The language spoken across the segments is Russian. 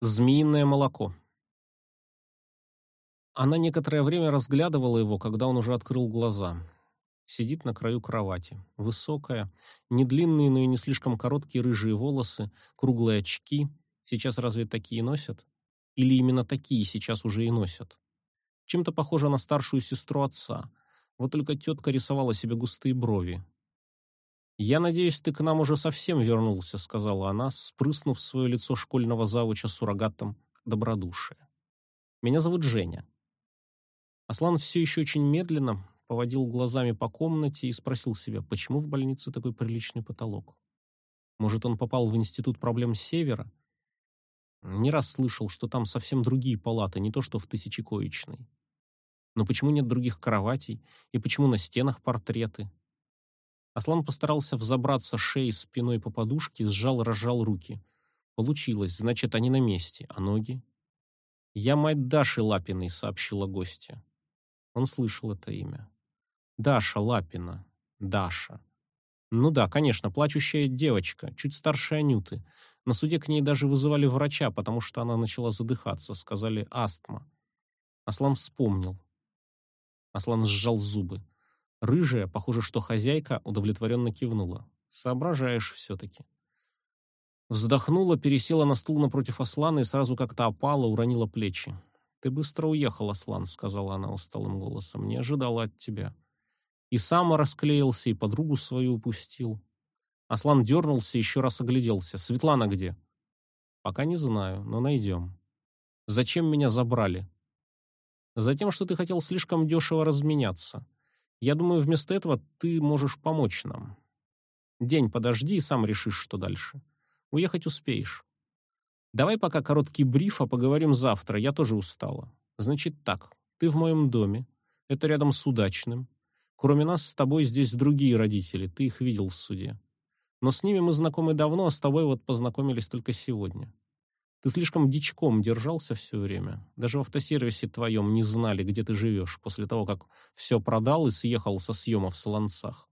Змеиное молоко. Она некоторое время разглядывала его, когда он уже открыл глаза. Сидит на краю кровати. Высокая, не длинные, но и не слишком короткие рыжие волосы, круглые очки. Сейчас разве такие носят? Или именно такие сейчас уже и носят? Чем-то похожа на старшую сестру отца. Вот только тетка рисовала себе густые брови, «Я надеюсь, ты к нам уже совсем вернулся», — сказала она, спрыснув свое лицо школьного завуча суррогатом добродушия. «Меня зовут Женя». Аслан все еще очень медленно поводил глазами по комнате и спросил себя, почему в больнице такой приличный потолок. Может, он попал в институт проблем Севера? Не раз слышал, что там совсем другие палаты, не то что в тысячекоечной. Но почему нет других кроватей? И почему на стенах портреты? Аслан постарался взобраться шеей спиной по подушке, сжал-разжал руки. Получилось, значит, они на месте, а ноги? «Я мать Даши Лапиной», — сообщила гостья. Он слышал это имя. «Даша Лапина. Даша». Ну да, конечно, плачущая девочка, чуть старше Анюты. На суде к ней даже вызывали врача, потому что она начала задыхаться, сказали астма. Аслан вспомнил. Аслан сжал зубы. Рыжая, похоже, что хозяйка, удовлетворенно кивнула. «Соображаешь все-таки». Вздохнула, пересела на стул напротив Аслана и сразу как-то опала, уронила плечи. «Ты быстро уехал, Аслан», — сказала она усталым голосом. «Не ожидала от тебя». И сам расклеился, и подругу свою упустил. Аслан дернулся, еще раз огляделся. «Светлана где?» «Пока не знаю, но найдем». «Зачем меня забрали?» «Затем, что ты хотел слишком дешево разменяться. Я думаю, вместо этого ты можешь помочь нам. День подожди и сам решишь, что дальше. Уехать успеешь. Давай пока короткий бриф, а поговорим завтра. Я тоже устала. Значит так, ты в моем доме. Это рядом с удачным. Кроме нас с тобой здесь другие родители. Ты их видел в суде. Но с ними мы знакомы давно, а с тобой вот познакомились только сегодня. Ты слишком дичком держался все время. Даже в автосервисе твоем не знали, где ты живешь, после того, как все продал и съехал со съема в Солонцах.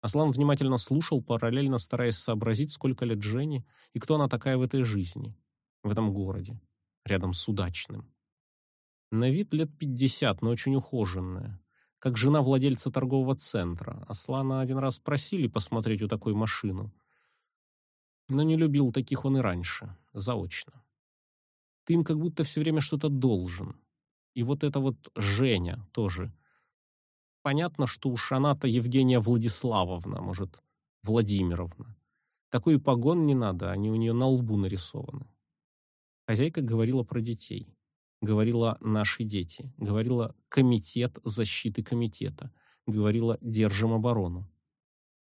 Аслан внимательно слушал, параллельно стараясь сообразить, сколько лет Жене и кто она такая в этой жизни, в этом городе, рядом с Удачным. На вид лет пятьдесят, но очень ухоженная. Как жена владельца торгового центра. Аслана один раз просили посмотреть у такой машину — но не любил таких он и раньше, заочно. Ты им как будто все время что-то должен. И вот это вот Женя тоже. Понятно, что уж она-то Евгения Владиславовна, может, Владимировна. Такой погон не надо, они у нее на лбу нарисованы. Хозяйка говорила про детей. Говорила «наши дети». Говорила «комитет защиты комитета». Говорила «держим оборону».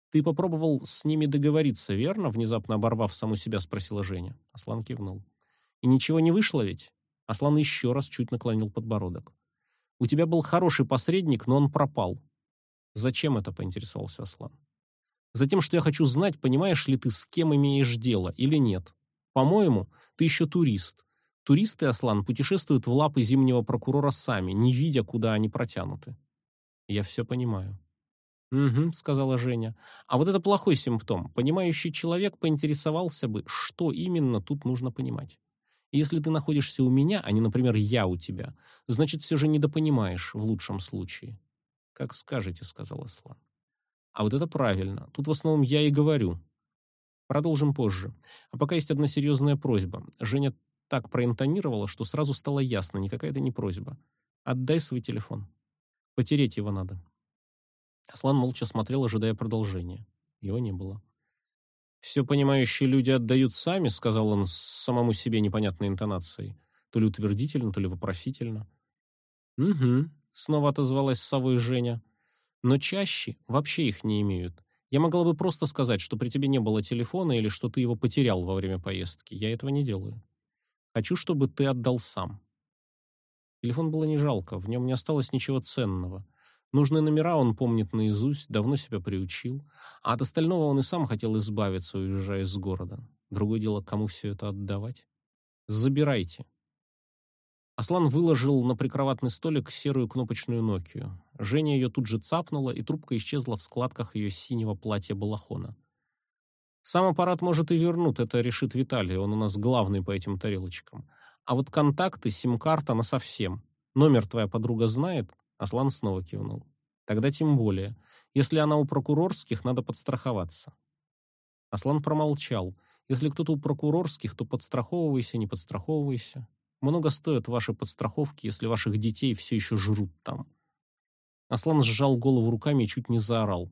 «Ты попробовал с ними договориться, верно?» Внезапно оборвав саму себя, спросила Женя. Аслан кивнул. «И ничего не вышло ведь?» Аслан еще раз чуть наклонил подбородок. «У тебя был хороший посредник, но он пропал». «Зачем это?» — поинтересовался Аслан. «Затем, что я хочу знать, понимаешь ли ты, с кем имеешь дело или нет. По-моему, ты еще турист. Туристы, Аслан, путешествуют в лапы зимнего прокурора сами, не видя, куда они протянуты». «Я все понимаю», «Угу», — сказала Женя. «А вот это плохой симптом. Понимающий человек поинтересовался бы, что именно тут нужно понимать. Если ты находишься у меня, а не, например, я у тебя, значит, все же недопонимаешь в лучшем случае». «Как скажете», — сказал Аслан. «А вот это правильно. Тут в основном я и говорю. Продолжим позже. А пока есть одна серьезная просьба. Женя так проинтонировала, что сразу стало ясно, никакая это не просьба. Отдай свой телефон. Потереть его надо». Аслан молча смотрел, ожидая продолжения. Его не было. «Все понимающие люди отдают сами», — сказал он с самому себе непонятной интонацией. То ли утвердительно, то ли вопросительно. «Угу», — снова отозвалась с совой Женя. «Но чаще вообще их не имеют. Я могла бы просто сказать, что при тебе не было телефона или что ты его потерял во время поездки. Я этого не делаю. Хочу, чтобы ты отдал сам». Телефон было не жалко, в нем не осталось ничего ценного. Нужные номера он помнит наизусть, давно себя приучил, а от остального он и сам хотел избавиться, уезжая из города. Другое дело, кому все это отдавать? Забирайте. Аслан выложил на прикроватный столик серую кнопочную Нокию. Женя ее тут же цапнула, и трубка исчезла в складках ее синего платья-балахона. Сам аппарат может и вернут, это решит Виталий, он у нас главный по этим тарелочкам. А вот контакты, сим-карта на совсем. Номер твоя подруга знает? Аслан снова кивнул. Тогда тем более. Если она у прокурорских, надо подстраховаться. Аслан промолчал. Если кто-то у прокурорских, то подстраховывайся, не подстраховывайся. Много стоят ваши подстраховки, если ваших детей все еще жрут там. Аслан сжал голову руками и чуть не заорал.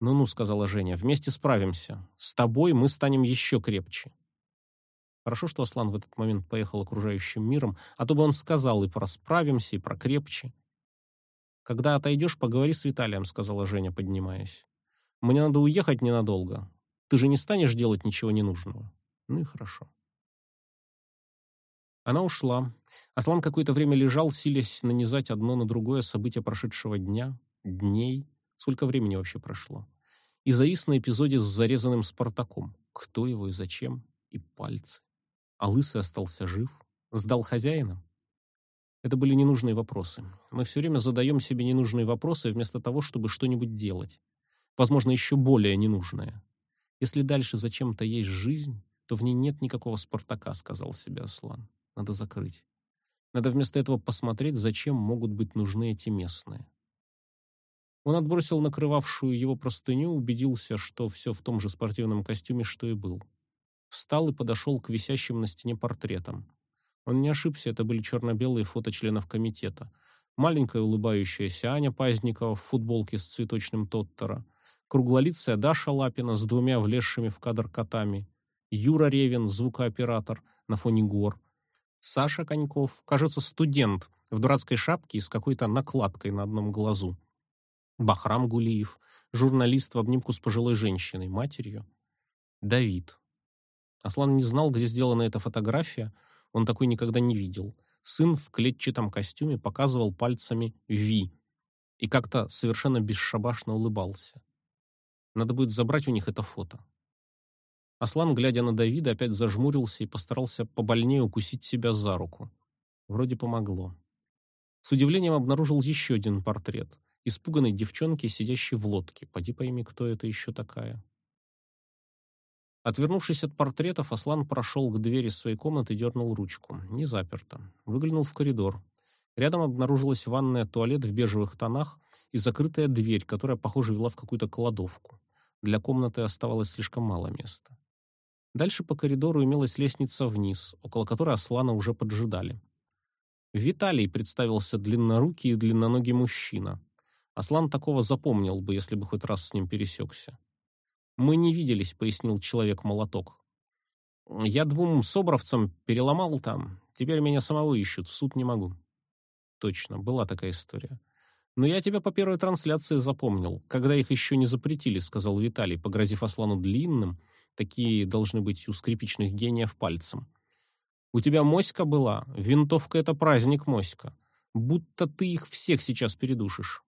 «Ну-ну», — сказала Женя, — «вместе справимся. С тобой мы станем еще крепче». Хорошо, что Аслан в этот момент поехал окружающим миром, а то бы он сказал и про «справимся», и про «крепче». «Когда отойдешь, поговори с Виталием», — сказала Женя, поднимаясь. «Мне надо уехать ненадолго. Ты же не станешь делать ничего ненужного». «Ну и хорошо». Она ушла. Аслан какое-то время лежал, силясь нанизать одно на другое событие прошедшего дня, дней. Сколько времени вообще прошло? И завис на эпизоде с зарезанным Спартаком. Кто его и зачем? И пальцы. А Лысый остался жив? Сдал хозяина? Это были ненужные вопросы. Мы все время задаем себе ненужные вопросы вместо того, чтобы что-нибудь делать. Возможно, еще более ненужное. Если дальше зачем-то есть жизнь, то в ней нет никакого Спартака, сказал себе Аслан. Надо закрыть. Надо вместо этого посмотреть, зачем могут быть нужны эти местные. Он отбросил накрывавшую его простыню, убедился, что все в том же спортивном костюме, что и был. Встал и подошел к висящим на стене портретам. Он не ошибся, это были черно-белые фото членов комитета. Маленькая улыбающаяся Аня Пазникова в футболке с цветочным Тоттера, круглолицая Даша Лапина с двумя влезшими в кадр котами, Юра Ревин, звукооператор, на фоне гор, Саша Коньков, кажется, студент, в дурацкой шапке и с какой-то накладкой на одном глазу. Бахрам Гулиев, журналист в обнимку с пожилой женщиной, матерью. Давид. Аслан не знал, где сделана эта фотография, он такой никогда не видел. Сын в клетчатом костюме показывал пальцами «Ви» и как-то совершенно бесшабашно улыбался. Надо будет забрать у них это фото. Аслан, глядя на Давида, опять зажмурился и постарался побольнее укусить себя за руку. Вроде помогло. С удивлением обнаружил еще один портрет. Испуганной девчонки, сидящей в лодке. Поди пойми, кто это еще такая. Отвернувшись от портретов, Аслан прошел к двери своей комнаты и дернул ручку. Не заперто. Выглянул в коридор. Рядом обнаружилась ванная туалет в бежевых тонах и закрытая дверь, которая, похоже, вела в какую-то кладовку. Для комнаты оставалось слишком мало места. Дальше по коридору имелась лестница вниз, около которой Аслана уже поджидали. Виталий представился длиннорукий и длинноногий мужчина. Аслан такого запомнил бы, если бы хоть раз с ним пересекся. «Мы не виделись», — пояснил человек-молоток. «Я двум собровцам переломал там. Теперь меня самого ищут, в суд не могу». Точно, была такая история. «Но я тебя по первой трансляции запомнил, когда их еще не запретили», — сказал Виталий, погрозив Аслану длинным, — Такие должны быть у скрипичных гениев пальцем. У тебя моська была, винтовка — это праздник моська. Будто ты их всех сейчас передушишь.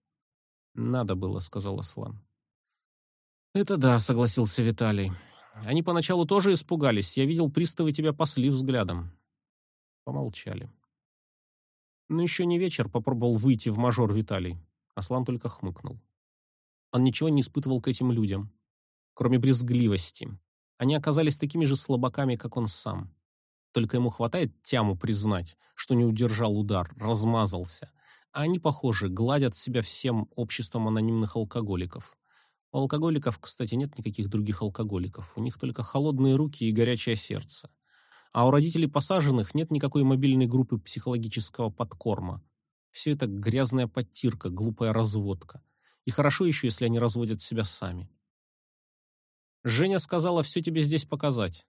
Надо было, — сказал Аслан. Это да, — согласился Виталий. Они поначалу тоже испугались. Я видел, приставы тебя пасли взглядом. Помолчали. Ну еще не вечер, — попробовал выйти в мажор Виталий. Аслан только хмыкнул. Он ничего не испытывал к этим людям, кроме брезгливости. Они оказались такими же слабаками, как он сам. Только ему хватает тяму признать, что не удержал удар, размазался. А они, похоже, гладят себя всем обществом анонимных алкоголиков. У алкоголиков, кстати, нет никаких других алкоголиков. У них только холодные руки и горячее сердце. А у родителей посаженных нет никакой мобильной группы психологического подкорма. Все это грязная подтирка, глупая разводка. И хорошо еще, если они разводят себя сами. Женя сказала все тебе здесь показать.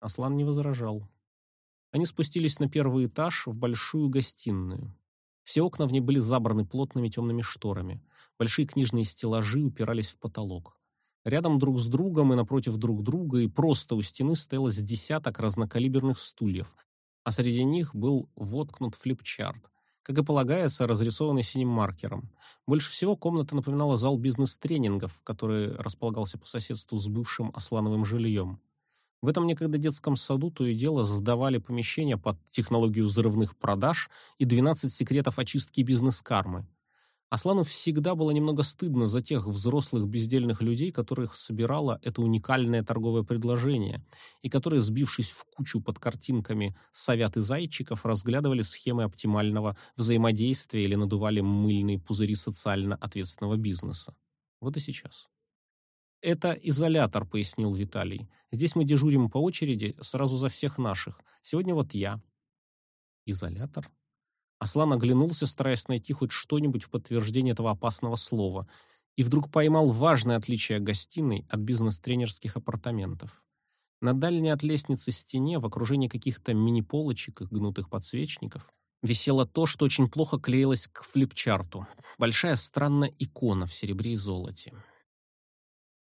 Аслан не возражал. Они спустились на первый этаж в большую гостиную. Все окна в ней были забраны плотными темными шторами. Большие книжные стеллажи упирались в потолок. Рядом друг с другом и напротив друг друга и просто у стены стояло с десяток разнокалиберных стульев, а среди них был воткнут флипчарт, как и полагается, разрисованный синим маркером. Больше всего комната напоминала зал бизнес-тренингов, который располагался по соседству с бывшим Аслановым жильем. В этом некогда детском саду то и дело сдавали помещения под технологию взрывных продаж и 12 секретов очистки бизнес-кармы. Аслану всегда было немного стыдно за тех взрослых бездельных людей, которых собирало это уникальное торговое предложение, и которые, сбившись в кучу под картинками совят и зайчиков, разглядывали схемы оптимального взаимодействия или надували мыльные пузыри социально ответственного бизнеса. Вот и сейчас. «Это изолятор», — пояснил Виталий. «Здесь мы дежурим по очереди сразу за всех наших. Сегодня вот я». «Изолятор?» Аслан оглянулся, стараясь найти хоть что-нибудь в подтверждение этого опасного слова, и вдруг поймал важное отличие гостиной от бизнес-тренерских апартаментов. На дальней от лестницы стене, в окружении каких-то мини-полочек и гнутых подсвечников, висело то, что очень плохо клеилось к флипчарту. Большая странная икона в серебре и золоте.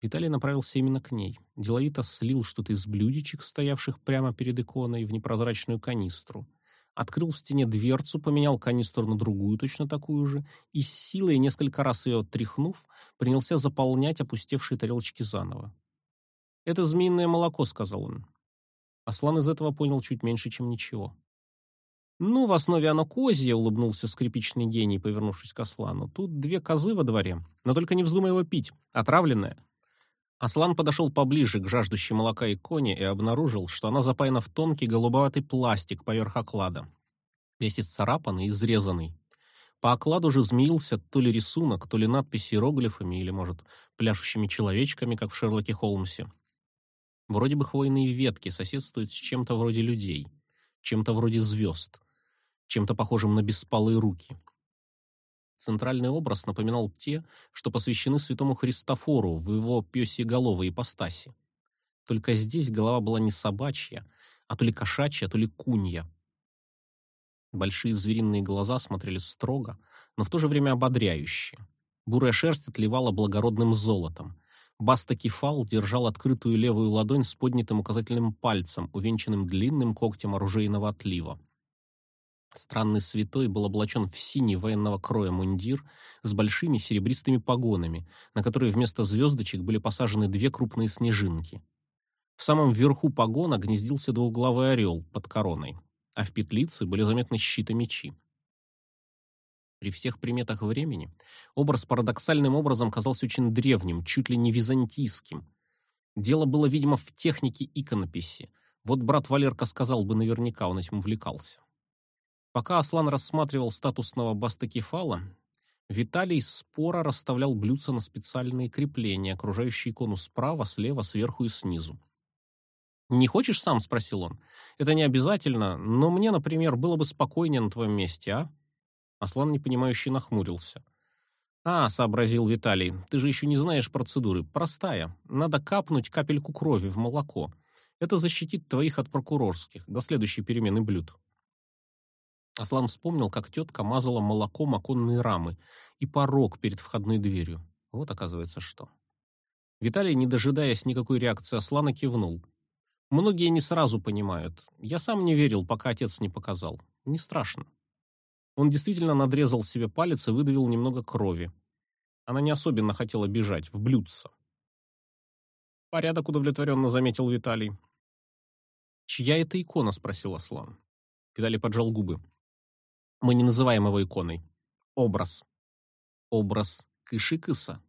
Виталий направился именно к ней. Деловито слил что-то из блюдечек, стоявших прямо перед иконой, в непрозрачную канистру открыл в стене дверцу, поменял канистру на другую, точно такую же, и с силой, несколько раз ее тряхнув, принялся заполнять опустевшие тарелочки заново. «Это змеиное молоко», — сказал он. Аслан из этого понял чуть меньше, чем ничего. «Ну, в основе оно козье», — улыбнулся скрипичный гений, повернувшись к Аслану. «Тут две козы во дворе, но только не вздумай его пить, отравленное». Аслан подошел поближе к жаждущей молока иконе и обнаружил, что она запаяна в тонкий голубоватый пластик поверх оклада. Весь исцарапанный и изрезанный. По окладу же змеился то ли рисунок, то ли надпись иероглифами или, может, пляшущими человечками, как в Шерлоке Холмсе. Вроде бы хвойные ветки соседствуют с чем-то вроде людей, чем-то вроде звезд, чем-то похожим на беспалые руки. Центральный образ напоминал те, что посвящены святому Христофору в его пёсьеголовой ипостаси. Только здесь голова была не собачья, а то ли кошачья, то ли кунья. Большие звериные глаза смотрели строго, но в то же время ободряюще. Бурая шерсть отливала благородным золотом. Баста Кефал держал открытую левую ладонь с поднятым указательным пальцем, увенчанным длинным когтем оружейного отлива. Странный святой был облачен в синий военного кроя мундир с большими серебристыми погонами, на которые вместо звездочек были посажены две крупные снежинки. В самом верху погона гнездился двуглавый орел под короной, а в петлице были заметны щиты мечи. При всех приметах времени образ парадоксальным образом казался очень древним, чуть ли не византийским. Дело было, видимо, в технике иконописи. Вот брат Валерка сказал бы наверняка, он этим увлекался. Пока Аслан рассматривал статусного бастакефала, Виталий споро расставлял блюдца на специальные крепления, окружающие икону справа, слева, сверху и снизу. «Не хочешь сам?» — спросил он. «Это не обязательно, но мне, например, было бы спокойнее на твоем месте, а?» Аслан непонимающе нахмурился. «А, — сообразил Виталий, — ты же еще не знаешь процедуры. Простая. Надо капнуть капельку крови в молоко. Это защитит твоих от прокурорских до следующей перемены блюд». Аслан вспомнил, как тетка мазала молоком оконные рамы и порог перед входной дверью. Вот, оказывается, что. Виталий, не дожидаясь никакой реакции Аслана, кивнул. Многие не сразу понимают. Я сам не верил, пока отец не показал. Не страшно. Он действительно надрезал себе палец и выдавил немного крови. Она не особенно хотела бежать, в блюдце. «Порядок», — удовлетворенно заметил Виталий. «Чья это икона?» — спросил Аслан. Виталий поджал губы. Мы не называем его иконой. Образ. Образ Кышикыса.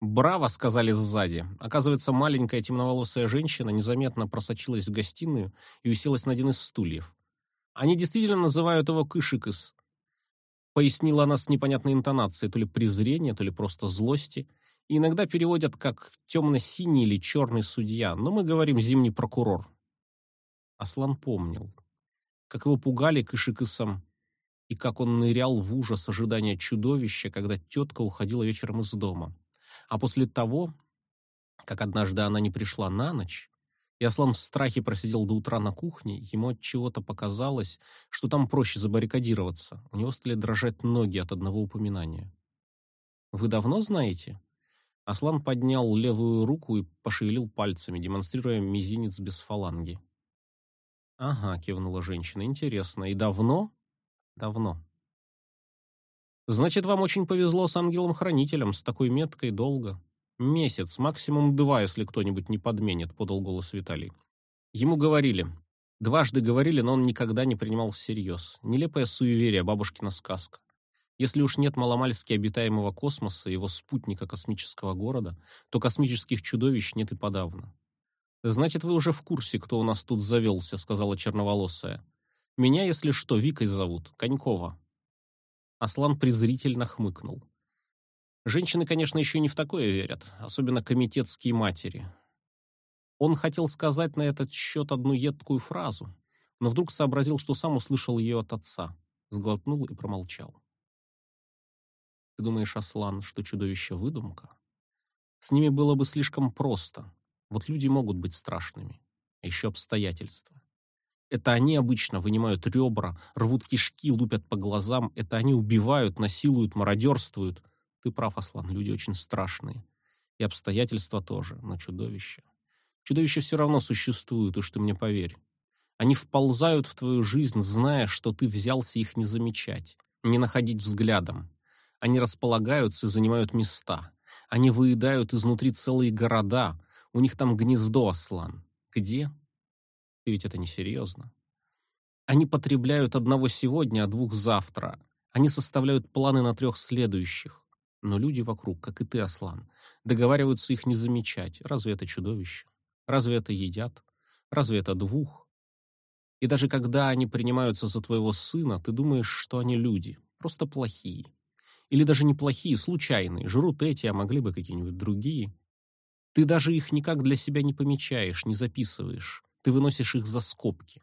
«Браво!» — сказали сзади. Оказывается, маленькая темноволосая женщина незаметно просочилась в гостиную и уселась на один из стульев. «Они действительно называют его Кышикыс», — пояснила она с непонятной интонацией, то ли презрения, то ли просто злости. И иногда переводят как «темно-синий» или «черный судья», но мы говорим «зимний прокурор». Аслан помнил, как его пугали Кышикысом и как он нырял в ужас ожидания чудовища, когда тетка уходила вечером из дома. А после того, как однажды она не пришла на ночь, и Аслан в страхе просидел до утра на кухне, ему от чего-то показалось, что там проще забаррикадироваться. У него стали дрожать ноги от одного упоминания. «Вы давно знаете?» Аслан поднял левую руку и пошевелил пальцами, демонстрируя мизинец без фаланги. «Ага», — кивнула женщина, — «интересно. И давно?» Давно. Значит, вам очень повезло с ангелом-хранителем, с такой меткой долго. Месяц, максимум два, если кто-нибудь не подменит, подал голос Виталий. Ему говорили. Дважды говорили, но он никогда не принимал всерьез. Нелепое суеверие, бабушкина сказка. Если уж нет маломальски обитаемого космоса, его спутника космического города, то космических чудовищ нет и подавно. «Значит, вы уже в курсе, кто у нас тут завелся», — сказала черноволосая. «Меня, если что, Викой зовут, Конькова». Аслан презрительно хмыкнул. Женщины, конечно, еще не в такое верят, особенно комитетские матери. Он хотел сказать на этот счет одну едкую фразу, но вдруг сообразил, что сам услышал ее от отца, сглотнул и промолчал. Ты думаешь, Аслан, что чудовище выдумка? С ними было бы слишком просто. Вот люди могут быть страшными. А еще обстоятельства. Это они обычно вынимают ребра, рвут кишки, лупят по глазам. Это они убивают, насилуют, мародерствуют. Ты прав, Аслан, люди очень страшные. И обстоятельства тоже, но чудовища. Чудовища все равно существуют, уж ты мне поверь. Они вползают в твою жизнь, зная, что ты взялся их не замечать, не находить взглядом. Они располагаются и занимают места. Они выедают изнутри целые города. У них там гнездо, Аслан. Где? Ты ведь это несерьезно. Они потребляют одного сегодня, а двух завтра. Они составляют планы на трех следующих. Но люди вокруг, как и ты, Аслан, договариваются их не замечать. Разве это чудовище? Разве это едят? Разве это двух? И даже когда они принимаются за твоего сына, ты думаешь, что они люди, просто плохие. Или даже неплохие, случайные, жрут эти, а могли бы какие-нибудь другие. Ты даже их никак для себя не помечаешь, не записываешь. Ты выносишь их за скобки.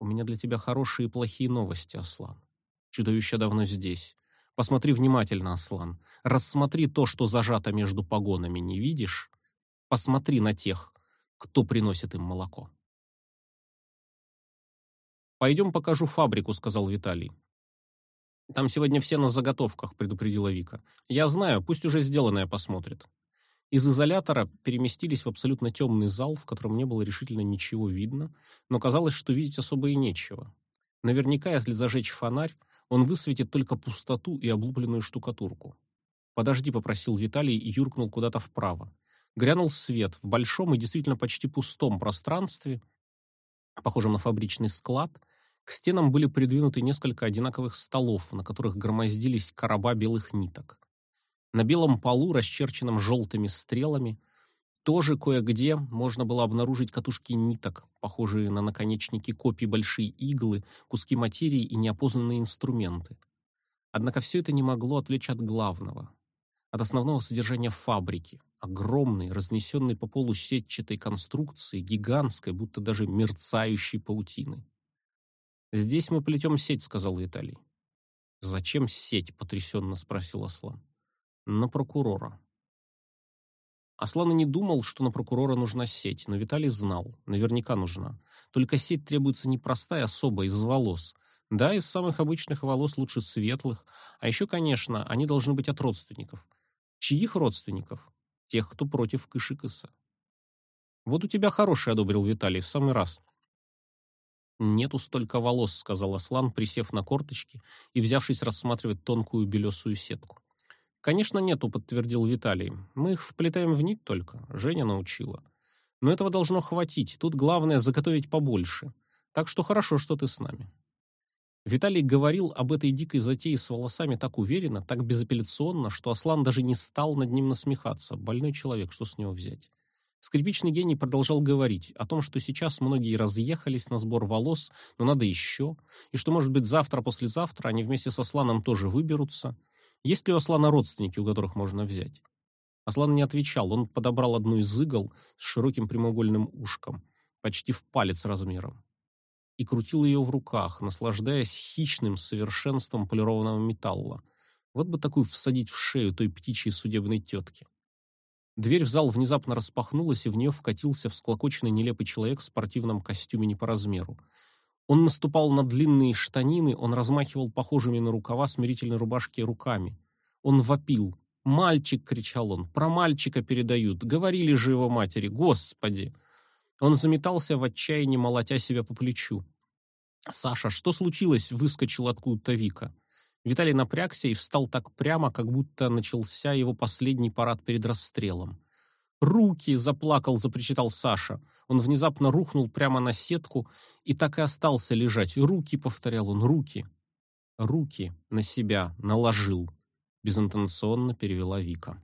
У меня для тебя хорошие и плохие новости, Аслан. Чудовище давно здесь. Посмотри внимательно, Аслан. Рассмотри то, что зажато между погонами, не видишь? Посмотри на тех, кто приносит им молоко. «Пойдем покажу фабрику», — сказал Виталий. «Там сегодня все на заготовках», — предупредила Вика. «Я знаю, пусть уже сделанное посмотрит». Из изолятора переместились в абсолютно темный зал, в котором не было решительно ничего видно, но казалось, что видеть особо и нечего. Наверняка, если зажечь фонарь, он высветит только пустоту и облупленную штукатурку. «Подожди», — попросил Виталий и юркнул куда-то вправо. Грянул свет в большом и действительно почти пустом пространстве, похожем на фабричный склад, к стенам были придвинуты несколько одинаковых столов, на которых громоздились короба белых ниток. На белом полу, расчерченном желтыми стрелами, тоже кое-где можно было обнаружить катушки ниток, похожие на наконечники копий большие иглы, куски материи и неопознанные инструменты. Однако все это не могло отвлечь от главного, от основного содержания фабрики, огромной, разнесенной по полу сетчатой конструкции, гигантской, будто даже мерцающей паутины. «Здесь мы плетем сеть», — сказал Виталий. «Зачем сеть?» — потрясенно спросил Аслан. «На прокурора». Аслан и не думал, что на прокурора нужна сеть, но Виталий знал, наверняка нужна. Только сеть требуется не простая, особая, из волос. Да, из самых обычных волос лучше светлых, а еще, конечно, они должны быть от родственников. Чьих родственников? Тех, кто против Кышикаса. Вот у тебя хороший, одобрил Виталий, в самый раз. Нету столько волос, сказал Аслан, присев на корточки и взявшись рассматривать тонкую белесую сетку. Конечно, нету, подтвердил Виталий. Мы их вплетаем в нить только, Женя научила. Но этого должно хватить. Тут главное заготовить побольше. Так что хорошо, что ты с нами. Виталий говорил об этой дикой затее с волосами так уверенно, так безапелляционно, что Аслан даже не стал над ним насмехаться. Больной человек, что с него взять? Скрипичный гений продолжал говорить о том, что сейчас многие разъехались на сбор волос, но надо еще, и что, может быть, завтра-послезавтра они вместе с Асланом тоже выберутся. Есть ли у Аслана родственники, у которых можно взять? Аслан не отвечал, он подобрал одну из игл с широким прямоугольным ушком, почти в палец размером, и крутил ее в руках, наслаждаясь хищным совершенством полированного металла. Вот бы такую всадить в шею той птичьей судебной тетки. Дверь в зал внезапно распахнулась, и в нее вкатился всклокоченный нелепый человек в спортивном костюме не по размеру. Он наступал на длинные штанины, он размахивал похожими на рукава смирительной рубашки руками. Он вопил. «Мальчик!» — кричал он. «Про мальчика передают! Говорили же его матери! Господи!» Он заметался в отчаянии, молотя себя по плечу. «Саша, что случилось?» — выскочил откуда-то Вика. Виталий напрягся и встал так прямо, как будто начался его последний парад перед расстрелом. «Руки!» — заплакал, запричитал Саша. Он внезапно рухнул прямо на сетку и так и остался лежать. «Руки!» — повторял он, «руки!» руки на себя наложил», безинтонационно перевела Вика.